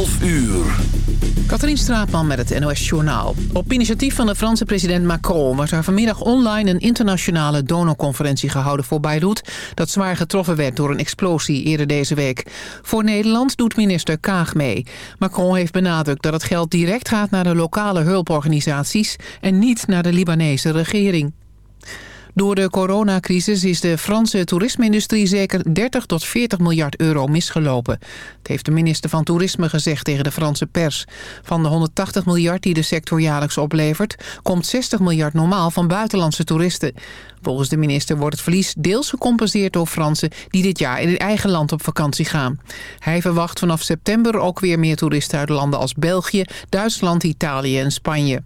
12 uur. Katrien Straatman met het NOS Journaal. Op initiatief van de Franse president Macron... was er vanmiddag online een internationale donorconferentie gehouden voor Beirut... dat zwaar getroffen werd door een explosie eerder deze week. Voor Nederland doet minister Kaag mee. Macron heeft benadrukt dat het geld direct gaat naar de lokale hulporganisaties... en niet naar de Libanese regering. Door de coronacrisis is de Franse toerisme-industrie zeker 30 tot 40 miljard euro misgelopen. Het heeft de minister van Toerisme gezegd tegen de Franse pers. Van de 180 miljard die de sector jaarlijks oplevert... komt 60 miljard normaal van buitenlandse toeristen. Volgens de minister wordt het verlies deels gecompenseerd door Fransen... die dit jaar in het eigen land op vakantie gaan. Hij verwacht vanaf september ook weer meer toeristen uit landen als België, Duitsland, Italië en Spanje.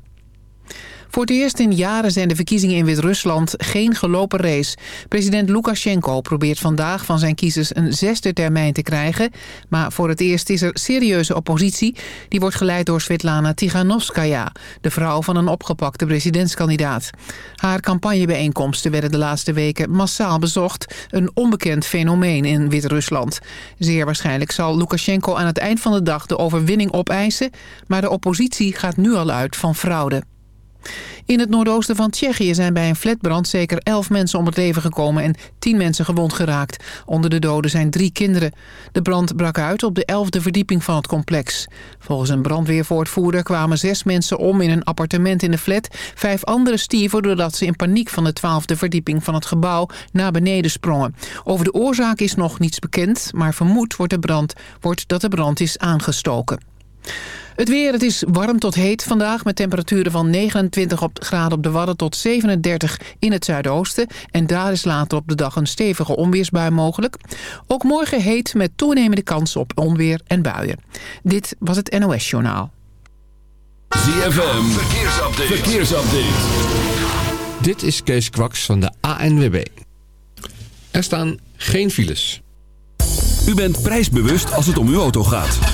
Voor het eerst in jaren zijn de verkiezingen in Wit-Rusland geen gelopen race. President Lukashenko probeert vandaag van zijn kiezers een zesde termijn te krijgen. Maar voor het eerst is er serieuze oppositie. Die wordt geleid door Svetlana Tiganovskaya, de vrouw van een opgepakte presidentskandidaat. Haar campagnebijeenkomsten werden de laatste weken massaal bezocht. Een onbekend fenomeen in Wit-Rusland. Zeer waarschijnlijk zal Lukashenko aan het eind van de dag de overwinning opeisen. Maar de oppositie gaat nu al uit van fraude. In het noordoosten van Tsjechië zijn bij een flatbrand zeker 11 mensen om het leven gekomen en 10 mensen gewond geraakt. Onder de doden zijn drie kinderen. De brand brak uit op de 11e verdieping van het complex. Volgens een brandweervoortvoerder kwamen zes mensen om in een appartement in de flat. Vijf anderen stierven doordat ze in paniek van de 12e verdieping van het gebouw naar beneden sprongen. Over de oorzaak is nog niets bekend, maar vermoed wordt, de brand, wordt dat de brand is aangestoken. Het weer, het is warm tot heet vandaag met temperaturen van 29 graden op de Wadden tot 37 in het zuidoosten. En daar is later op de dag een stevige onweersbui mogelijk. Ook morgen heet met toenemende kans op onweer en buien. Dit was het NOS Journaal. ZFM, verkeersupdate. verkeersupdate. Dit is Kees Kwaks van de ANWB. Er staan geen files. U bent prijsbewust als het om uw auto gaat.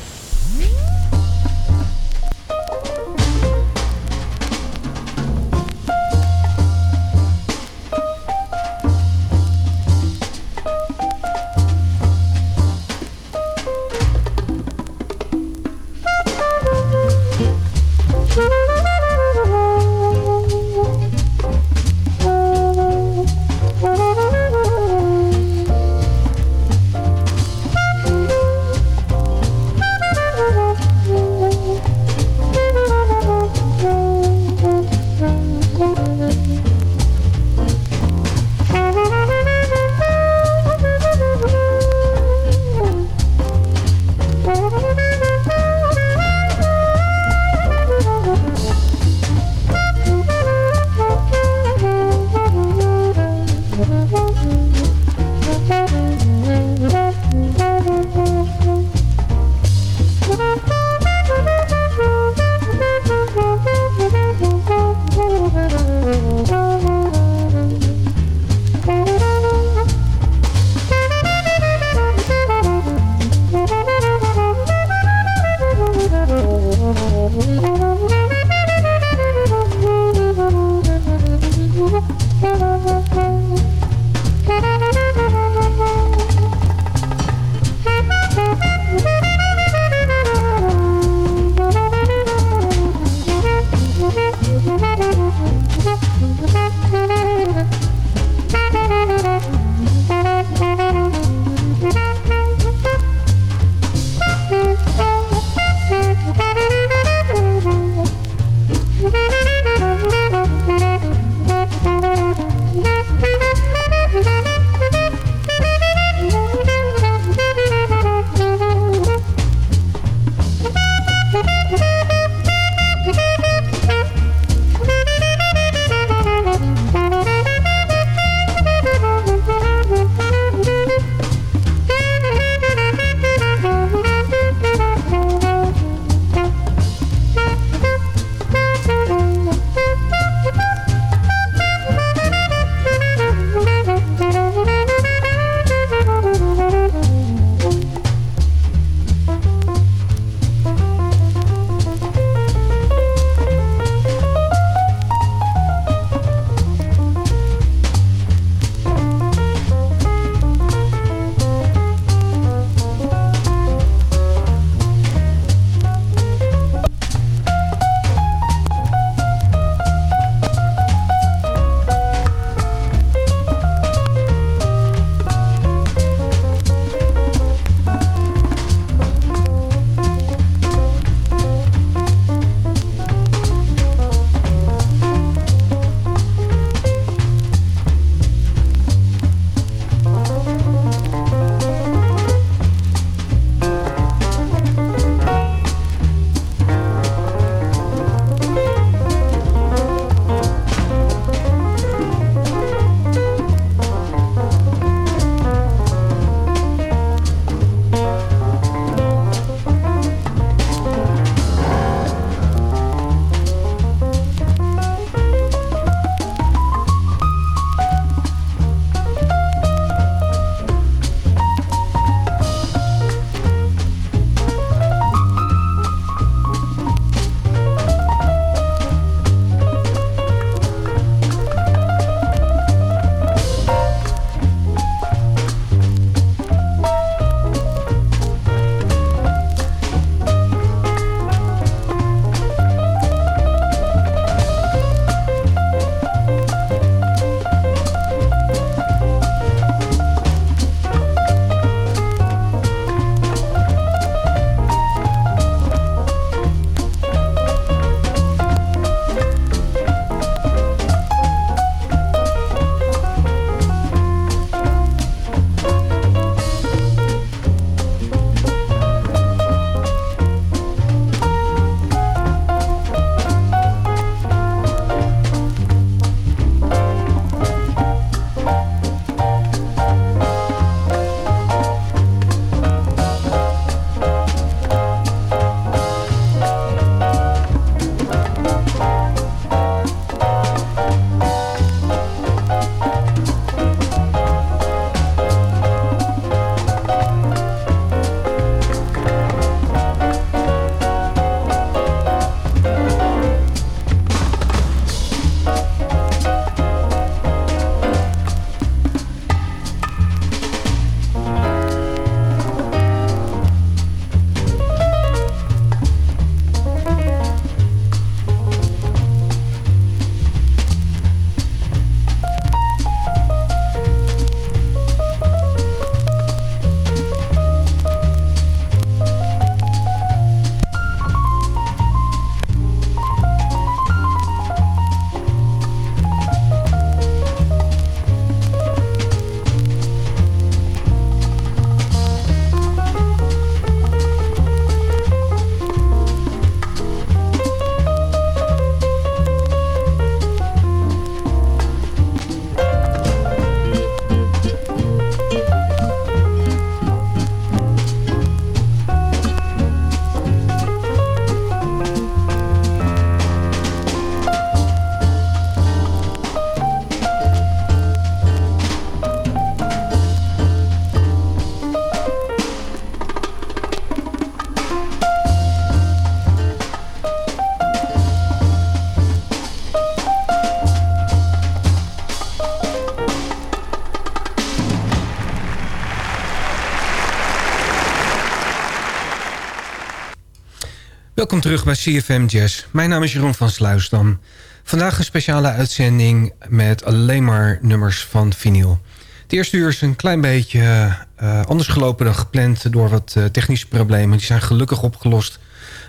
Welkom terug bij CFM Jazz. Mijn naam is Jeroen van Sluisdam. Vandaag een speciale uitzending met alleen maar nummers van vinyl. Het eerste uur is een klein beetje uh, anders gelopen dan gepland... door wat uh, technische problemen. Die zijn gelukkig opgelost.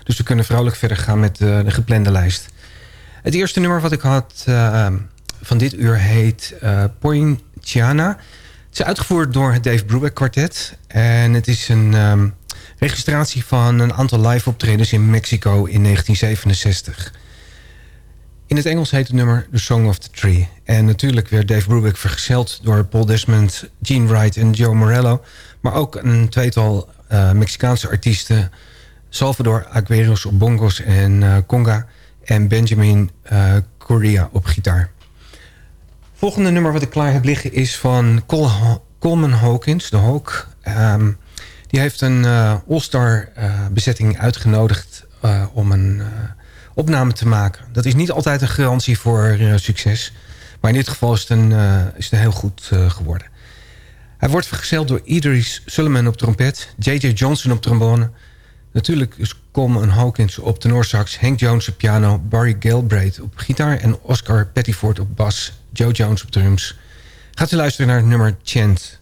Dus we kunnen vrolijk verder gaan met uh, de geplande lijst. Het eerste nummer wat ik had van dit uur heet Poinciana. Het is uitgevoerd door het Dave Brubeck kwartet. En het is een um, registratie van een aantal live optredens in Mexico in 1967. In het Engels heet het nummer The Song of the Tree. En natuurlijk werd Dave Brubeck vergezeld door Paul Desmond, Gene Wright en Joe Morello. Maar ook een tweetal uh, Mexicaanse artiesten. Salvador Agueros op bongos en uh, conga. En Benjamin uh, Correa op gitaar volgende nummer wat ik klaar heb liggen is van Col Coleman Hawkins, de Hawk. Um, die heeft een uh, all-star uh, bezetting uitgenodigd uh, om een opname te maken. Dat is niet altijd een garantie voor succes. Maar in dit geval is het, een, is het heel goed geworden. Hij wordt vergezeld door Idris Sullivan op trompet... J.J. Johnson op trombone... Natuurlijk is Coleman Hawkins op tenorsax... Hank Jones op piano... Barry Galbraith op gitaar... en Oscar Pettiford op bas Joe Jones op drums. Gaat u luisteren naar het nummer Chant.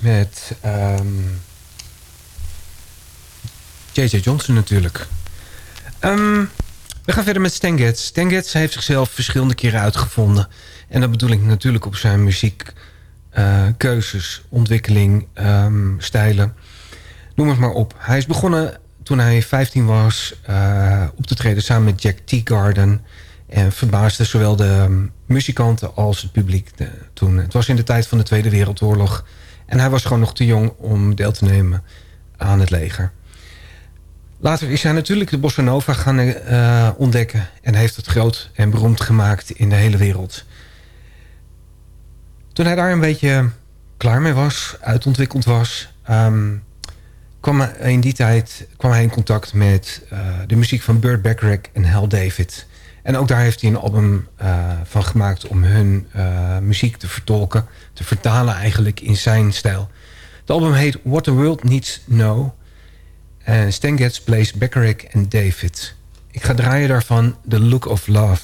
Met ehm, J.J. Johnson natuurlijk. Ehm, we gaan verder met Stan Getz. Heeft zichzelf verschillende keren uitgevonden. En dat bedoel ik natuurlijk op zijn muziekkeuzes, ontwikkeling, ehm, stijlen. Noem het maar op. Hij is begonnen toen hij 15 was eh, op te treden samen met Jack Teagarden. En verbaasde zowel de ehm, muzikanten als het publiek eh, toen. Het was in de tijd van de Tweede Wereldoorlog. En hij was gewoon nog te jong om deel te nemen aan het leger. Later is hij natuurlijk de bossa nova gaan eh, ontdekken... en heeft het groot en beroemd gemaakt in de hele wereld. Toen hij daar een beetje klaar mee was, uitontwikkeld was... ehm, kwam hij in die tijd kwam hij in contact met eh, de muziek van Burt Bacharach en Hal David. En ook daar heeft hij een album eh, van gemaakt om hun eh, muziek te vertolken. Te vertalen eigenlijk in zijn stijl. Het album heet What the World Needs Know... En Stan Getz plays Bacharach en David. Ik ga draaien daarvan The Look of Love.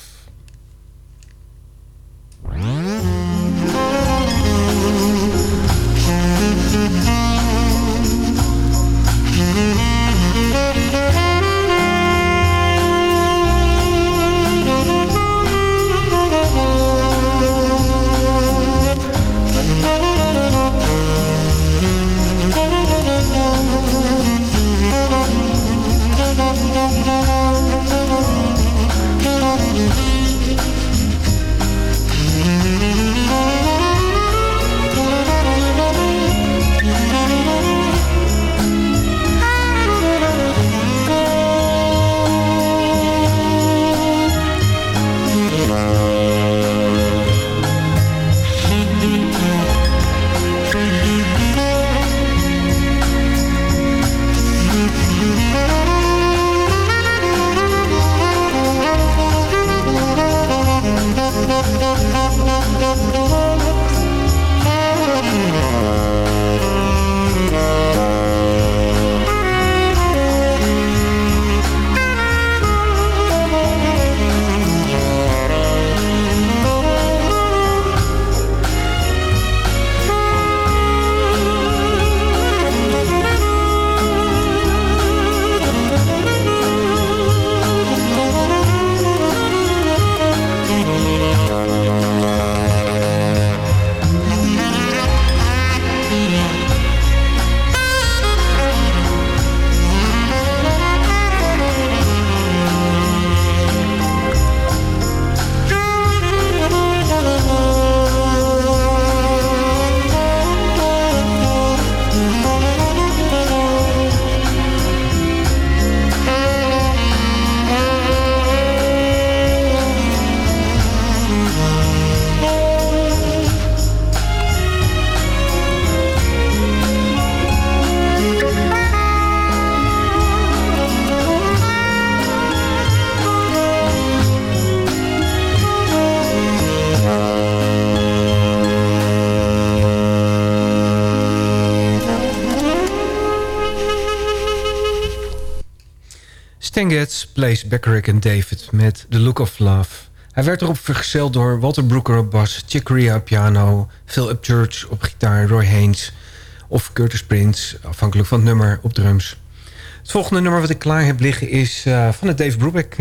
Stan Getz plays Bacharach en David met The Look of Love. Hij werd erop vergezeld door Walter Brooker op bas, Chick Corea op piano... Phil Upchurch op gitaar, Roy Haynes of Curtis Prince... afhankelijk van het nummer op drums. Het volgende nummer wat ik klaar heb liggen is uh, van het Dave Brubeck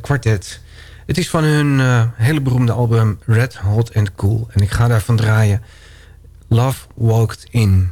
Quartet. Het is van hun uh, hele beroemde album Red, Hot and Cool. En ik ga daarvan draaien Love Walked In.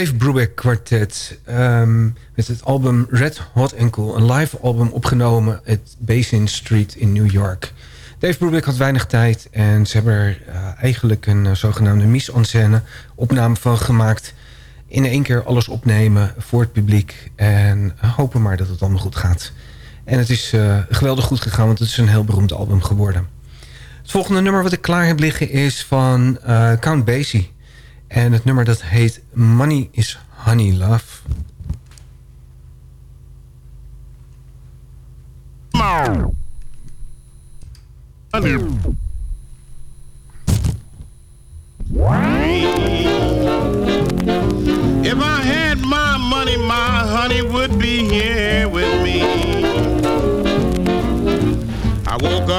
Dave Brubeck Quartet ehm, met het album Red Hot Cool. Een live album opgenomen at Basin Street in New York. Dave Brubeck had weinig tijd en ze hebben er eh, eigenlijk een uh, zogenaamde mise-en-scène opname van gemaakt. In één keer alles opnemen voor het publiek en hopen maar dat het allemaal goed gaat. En het is uh, geweldig goed gegaan, want het is een heel beroemd album geworden. Het volgende nummer wat ik klaar heb liggen is van Count Basie. En het nummer dat heet Money is Honey Love.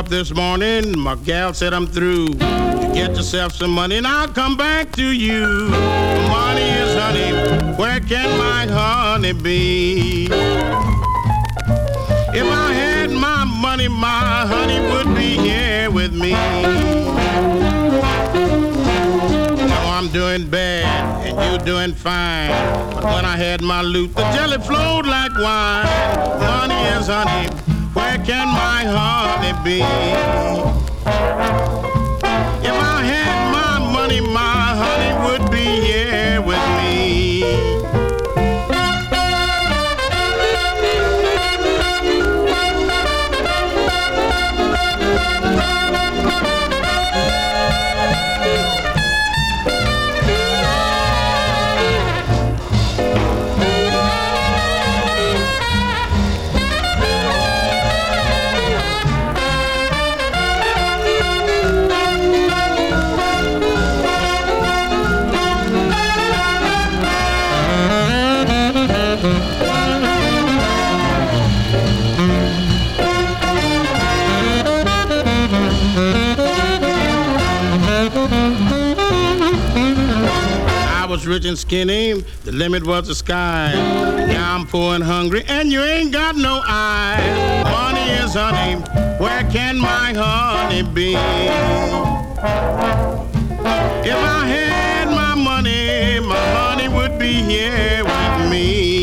Up this morning, my gal said I'm through. You get yourself some money and I'll come back to you. Money is honey, where can my honey be? If I had my money, my honey would be here with me. Now I'm doing bad and you're doing fine. But when I had my loot, the jelly flowed like wine. Money is honey, where can my honey be? If I had my money, my rich and skinny, the limit was the sky. Now I'm poor and hungry, and you ain't got no eyes. Money is honey, where can my honey be? If I had my money, my honey would be here with me.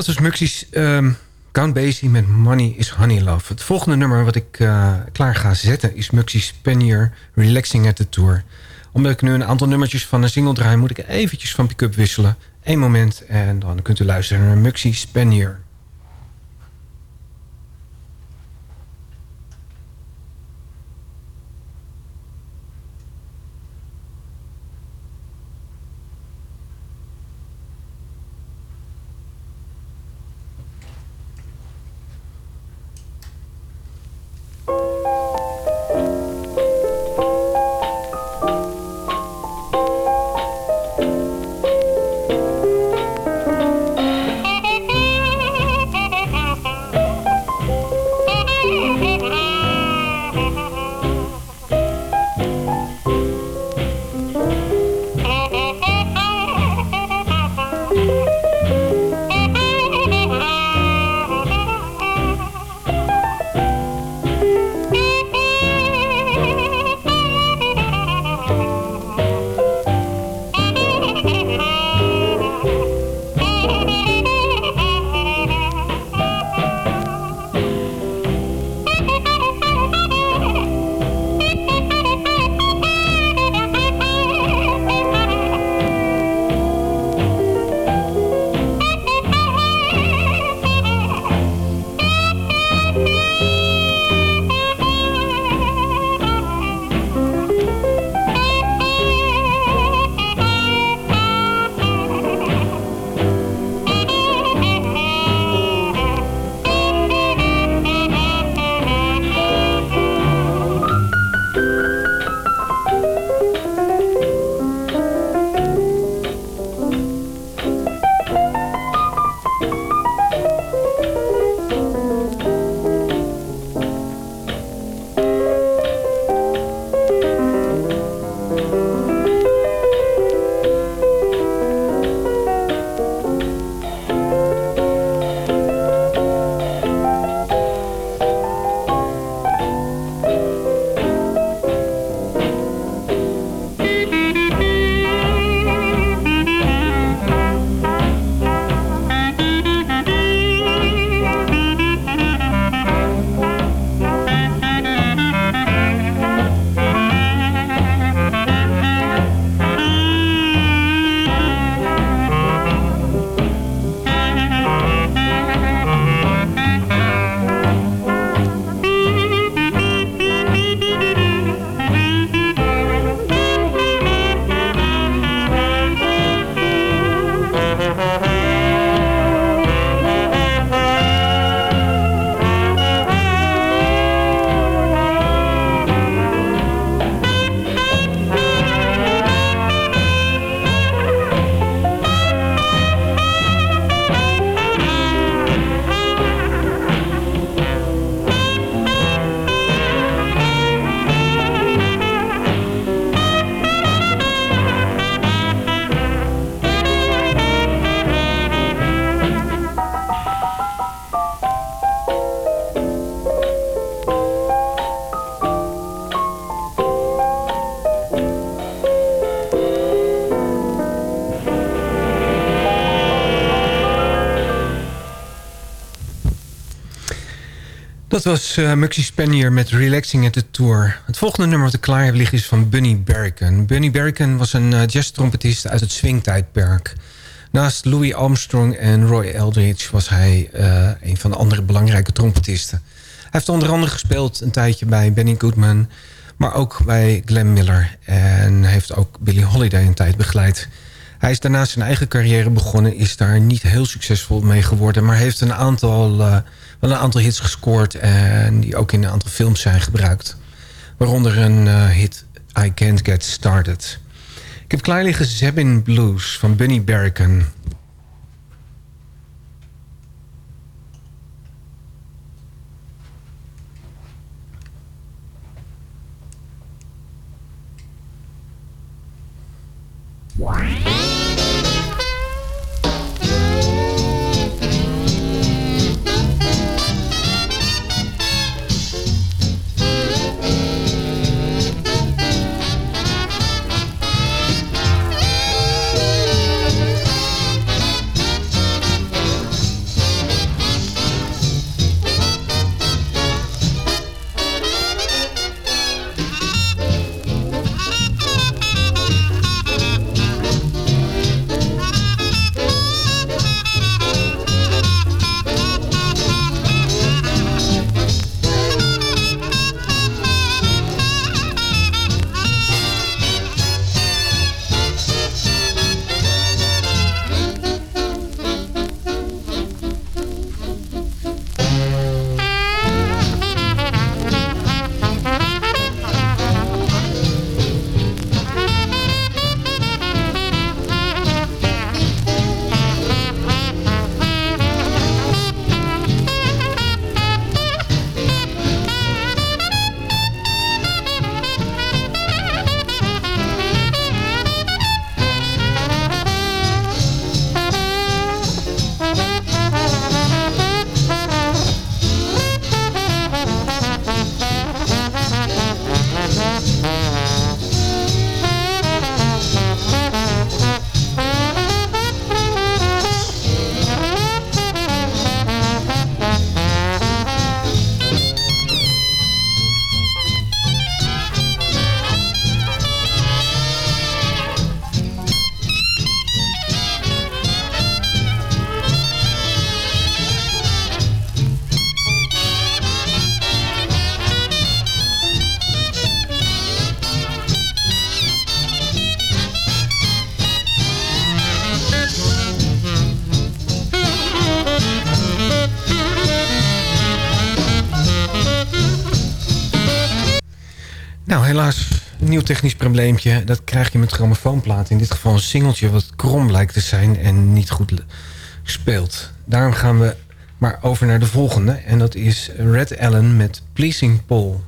Dat was Muxies um, Count Basie met Money is Honey Love. Het volgende nummer wat ik uh, klaar ga zetten is Muxies Penier Relaxing at the Tour. Omdat ik nu een aantal nummertjes van een single draai... moet ik eventjes van pick-up wisselen. Eén moment en dan kunt u luisteren naar Muxies Penier. Dat was uh, Muxie Spanier met Relaxing at the Tour. Het volgende nummer wat ik klaar heb liggen is van Bunny Berrican. Bunny Berrican was een uh, jazz-trompetist uit het swingtijdperk. Naast Louis Armstrong en Roy Eldridge was hij uh, een van de andere belangrijke trompetisten. Hij heeft onder andere gespeeld een tijdje bij Benny Goodman... maar ook bij Glenn Miller. En heeft ook Billie Holiday een tijd begeleid... Hij is daarna zijn eigen carrière begonnen. Is daar niet heel succesvol mee geworden. Maar heeft een aantal, wel een aantal hits gescoord. En die ook in een aantal films zijn gebruikt. Waaronder een uh, hit I Can't Get Started. Ik heb klaar liggen Zebin Blues van Bunny Berrican. Helaas een nieuw technisch probleempje. Dat krijg je met grammofoonplaten. In dit geval een singeltje wat krom lijkt te zijn en niet goed speelt. Daarom gaan we maar over naar de volgende. En dat is Red Allen met Pleasing Paul.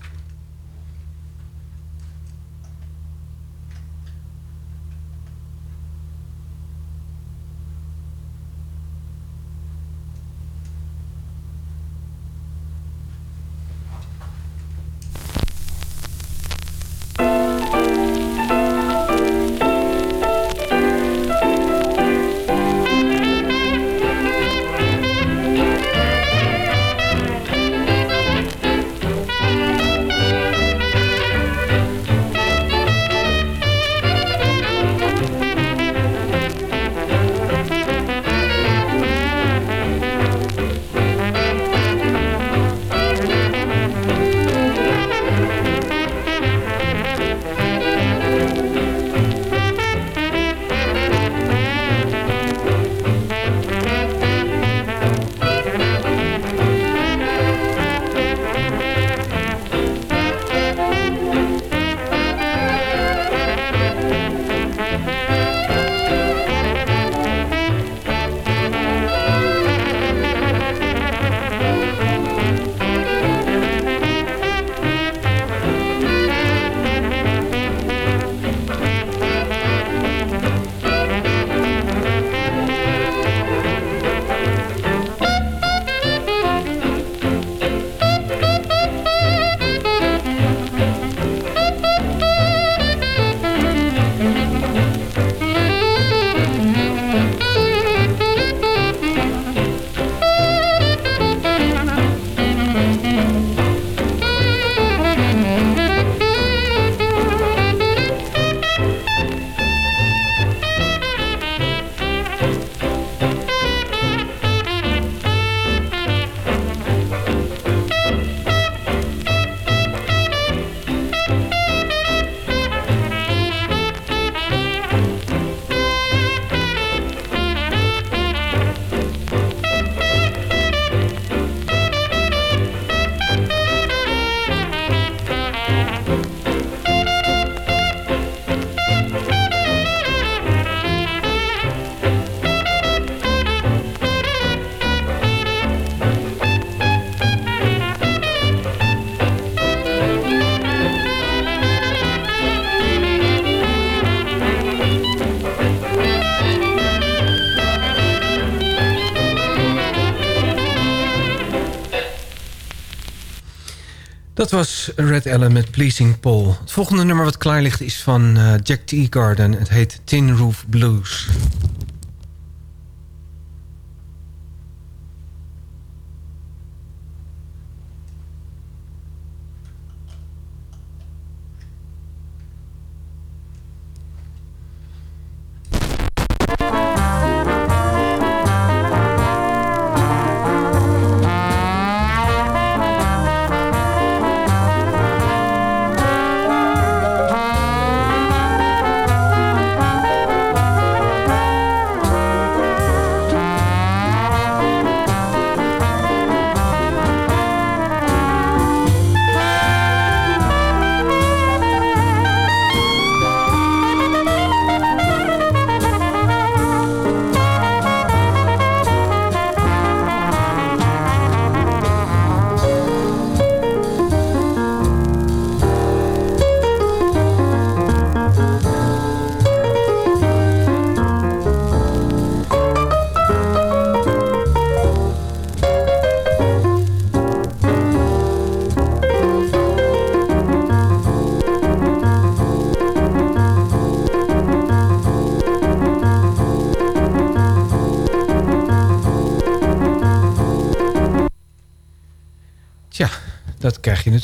Was Red Ellen met Pleasing Paul. Het volgende nummer wat klaar ligt is van uh, Jack Teagarden. Het heet Tin Roof Blues.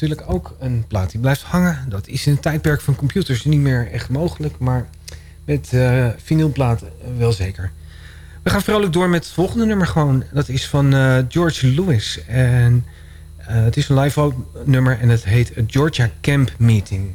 Natuurlijk ook. Een plaat die blijft hangen. Dat is in het tijdperk van computers niet meer echt mogelijk. Maar met uh, vinylplaten wel zeker. We gaan vrolijk door met het volgende nummer gewoon. Dat is van uh, George Lewis. En uh, het is een live nummer en het heet Georgia Camp Meeting.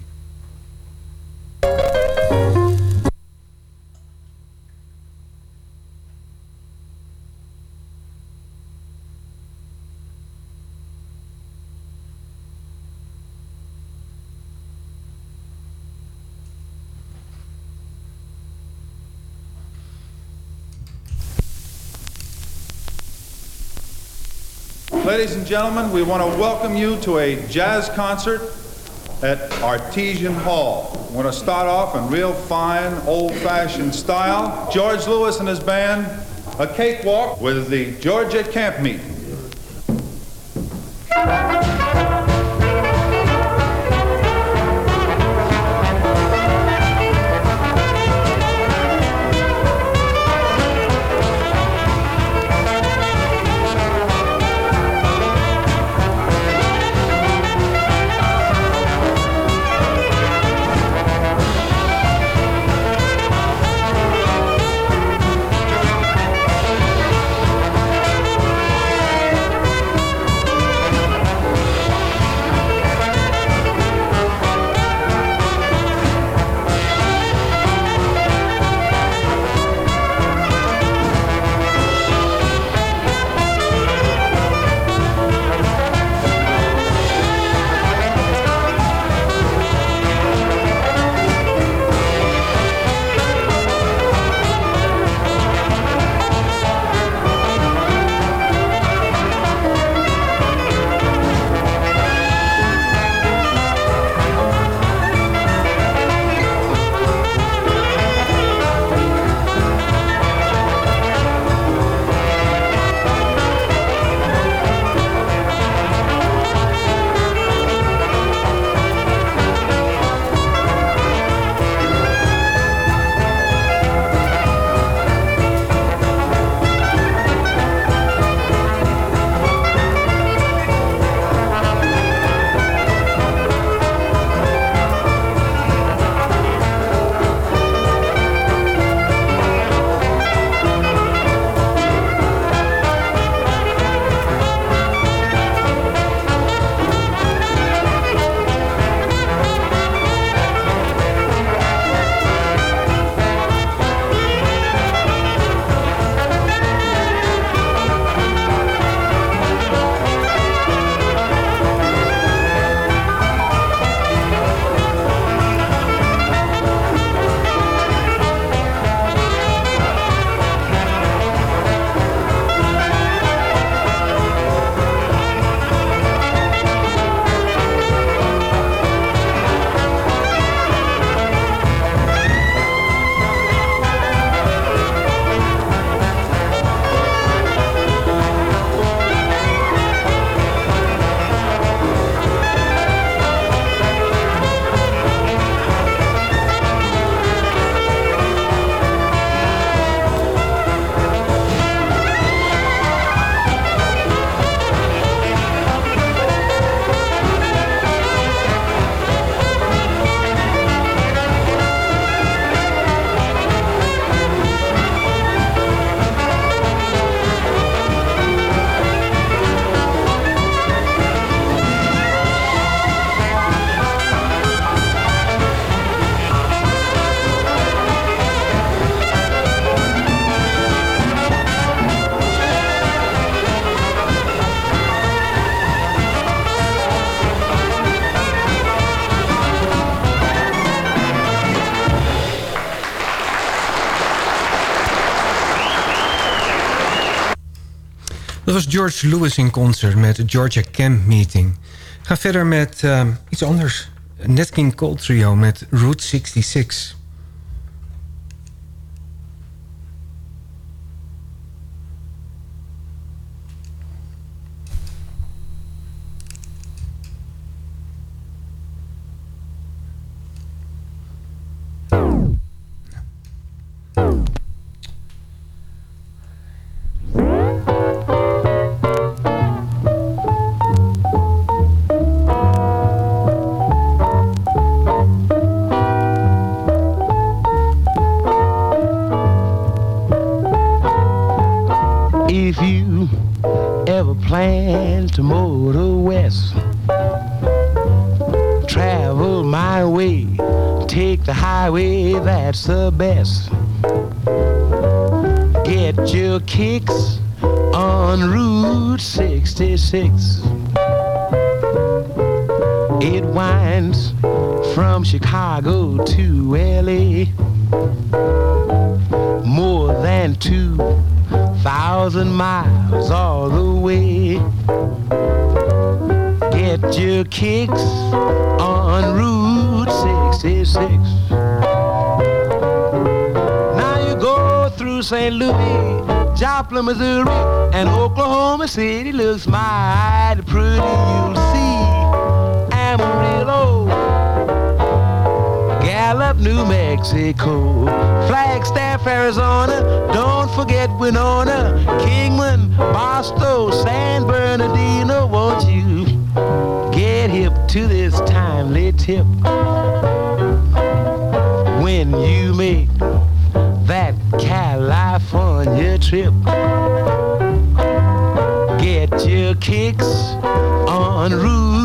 Ladies and gentlemen, we want to welcome you to a jazz concert at Artesian Hall. We're going to start off in real fine, old-fashioned style. George Lewis and his band, a cakewalk with the Georgia Camp Meeting. Dat was George Lewis in concert met Georgia Camp Meeting. Ga verder met ehm, iets anders. Nat King Cole Trio met Route 66. That's the best. Get your kicks on Route 66. It winds from Chicago to LA. More than two thousand miles all the way. Get your kicks on Route St. Louis, Joplin, Missouri, and Oklahoma City looks mighty pretty. You'll see Amarillo, Gallup, New Mexico, Flagstaff, Arizona. Don't forget Winona, Kingman, Barstow, San Bernardino. Won't you get hip to this timely tip on Route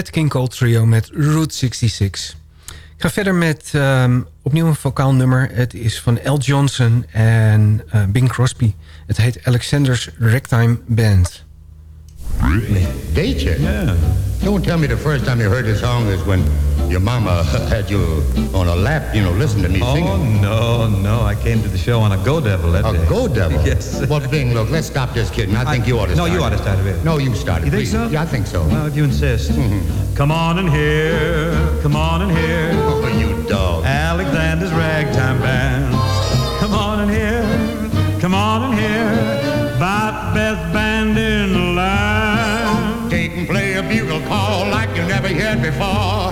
Het Nat King Cole Trio met Route 66. Ik ga verder met ehm, opnieuw een vocaal nummer. Het is van L. Johnson en eh, Bing Crosby. Het heet Alexander's Ragtime Band. Date you? Yeah. Don't tell me the first time you heard the song is when your mama had you on a lap, you know, listen to me Oh, singing. no, no. I came to the show on a Go Devil that A day. go devil? Yes. Well, Bing, look, let's stop this kidding. I think you ought to No, start you it. ought to start it. No, you start it. You think please. so? Yeah, I think so. Well, if you insist. Mm-hmm. Come on in here, come on in here. Oh, you dog. Alexander's Ragtime Band. Come on in here, come on in here. About best band in the land. Call like you never heard before.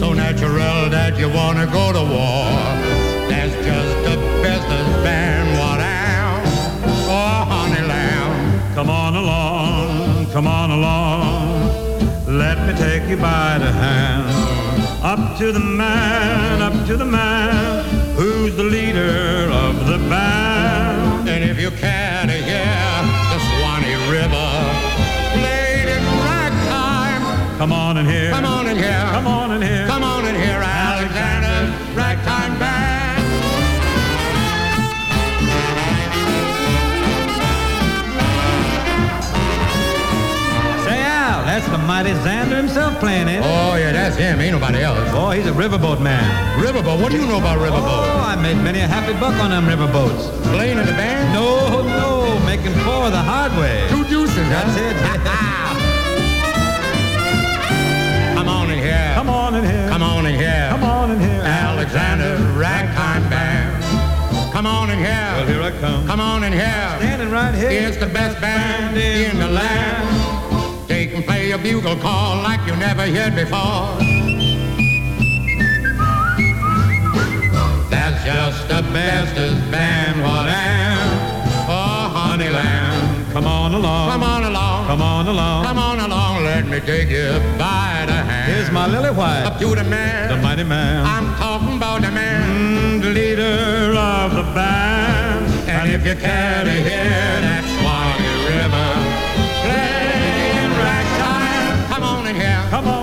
So natural that you wanna go to war. That's just the bestest band what out. Oh, honey lamb. Come on along, come on along. Let me take you by the hand. Up to the man, up to the man. Who's the leader of the band? And if you care Come on in here. come on in here. Come on in here. Come on in here, Alexander's Ragtime Band. Say out, That's the mighty Xander himself playing it. Oh, yeah, that's him. Ain't nobody else. Boy, he's a riverboat man. Riverboat? What do you know about riverboat? Oh, I made many a happy buck on them riverboats. Playing in the band? No, no, making four the hard way. Two juices, That's huh? it. Come on in here. Come on in here. Come on in here. Alexander's Ragtime Band. Come on in here. Well, here I come. Come on in here. Standing right here. It's the best band in the land. They can play a bugle call like you never heard before. That's just the bestest band what am. Oh, Honeyland. Come on along. Come on along. Come on along. Come on along. Let me take you by the hand. Here's my lily white. Up to the man. The mighty man. I'm talking about the man. Mm, the leader of the band. And if you care to hear that Swanee River playing ragtime, come on in here. Come on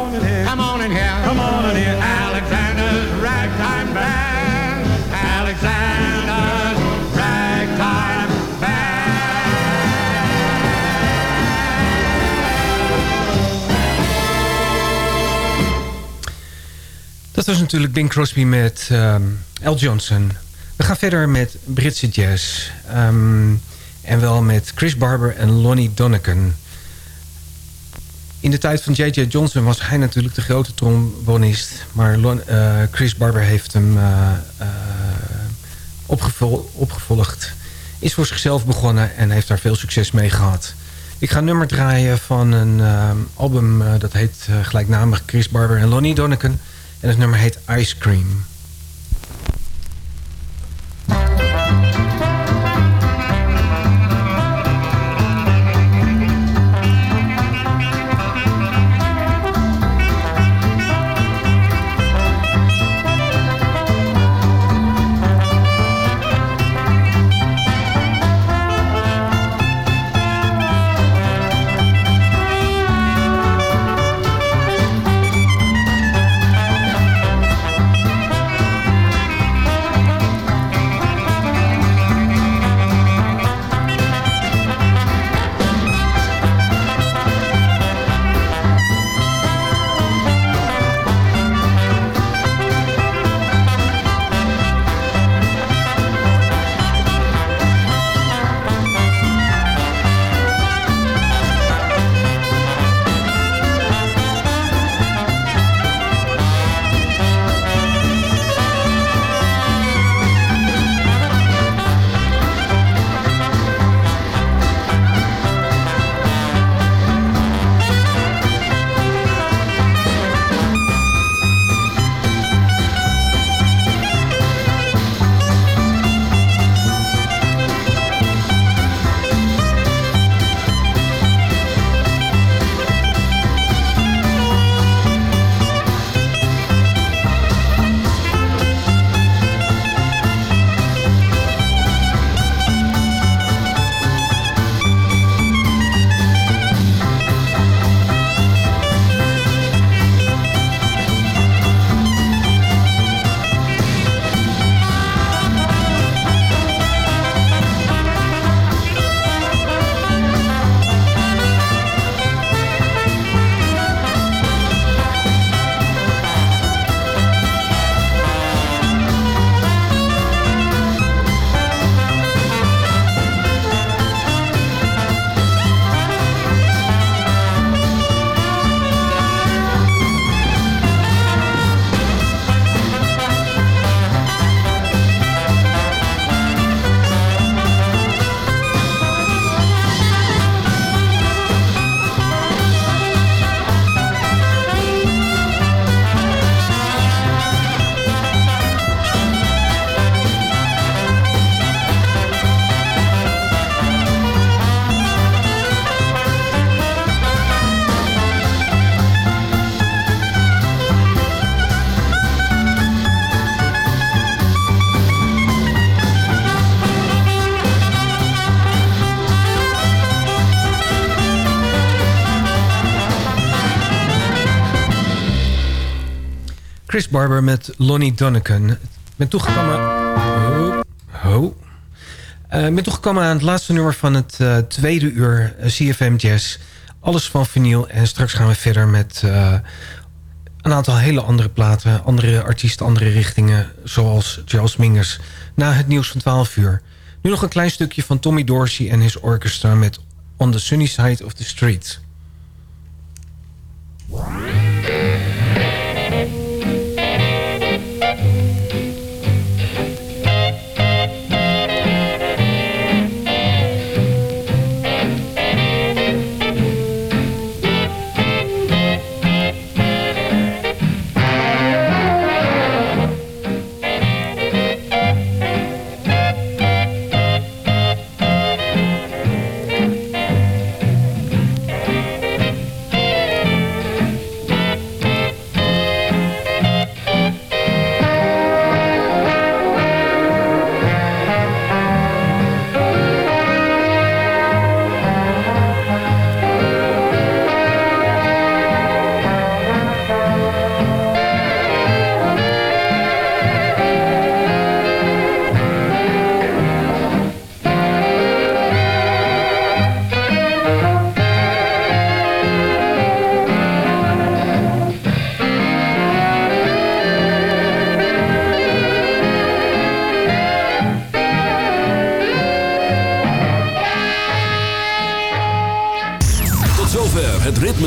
Dat was natuurlijk Bing Crosby met ehm L. Johnson. We gaan verder met Britse jazz. Ehm, en wel met Chris Barber en Lonnie Donegan. In de tijd van J.J. Johnson was hij natuurlijk de grote trombonist. Maar eh, Chris Barber heeft hem eh, eh, opgevol- opgevolgd. Is voor zichzelf begonnen en heeft daar veel succes mee gehad. Ik ga een nummer draaien van een ehm, album dat heet gelijknamig Chris Barber en Lonnie Donegan. En het nummer heet Ice Cream. Chris Barber met Lonnie Donegan. Ik ben toegekomen... Oh, ho. Ben toegekomen aan het laatste nummer van het eh, tweede uur eh, CFM Jazz. Alles van vinyl. En straks gaan we verder met een aantal hele andere platen. Andere artiesten, andere richtingen. Zoals Charles Mingus. Na het nieuws van 12 uur. Nu nog een klein stukje van Tommy Dorsey en his orchestra... met On the Sunny Side of the Street.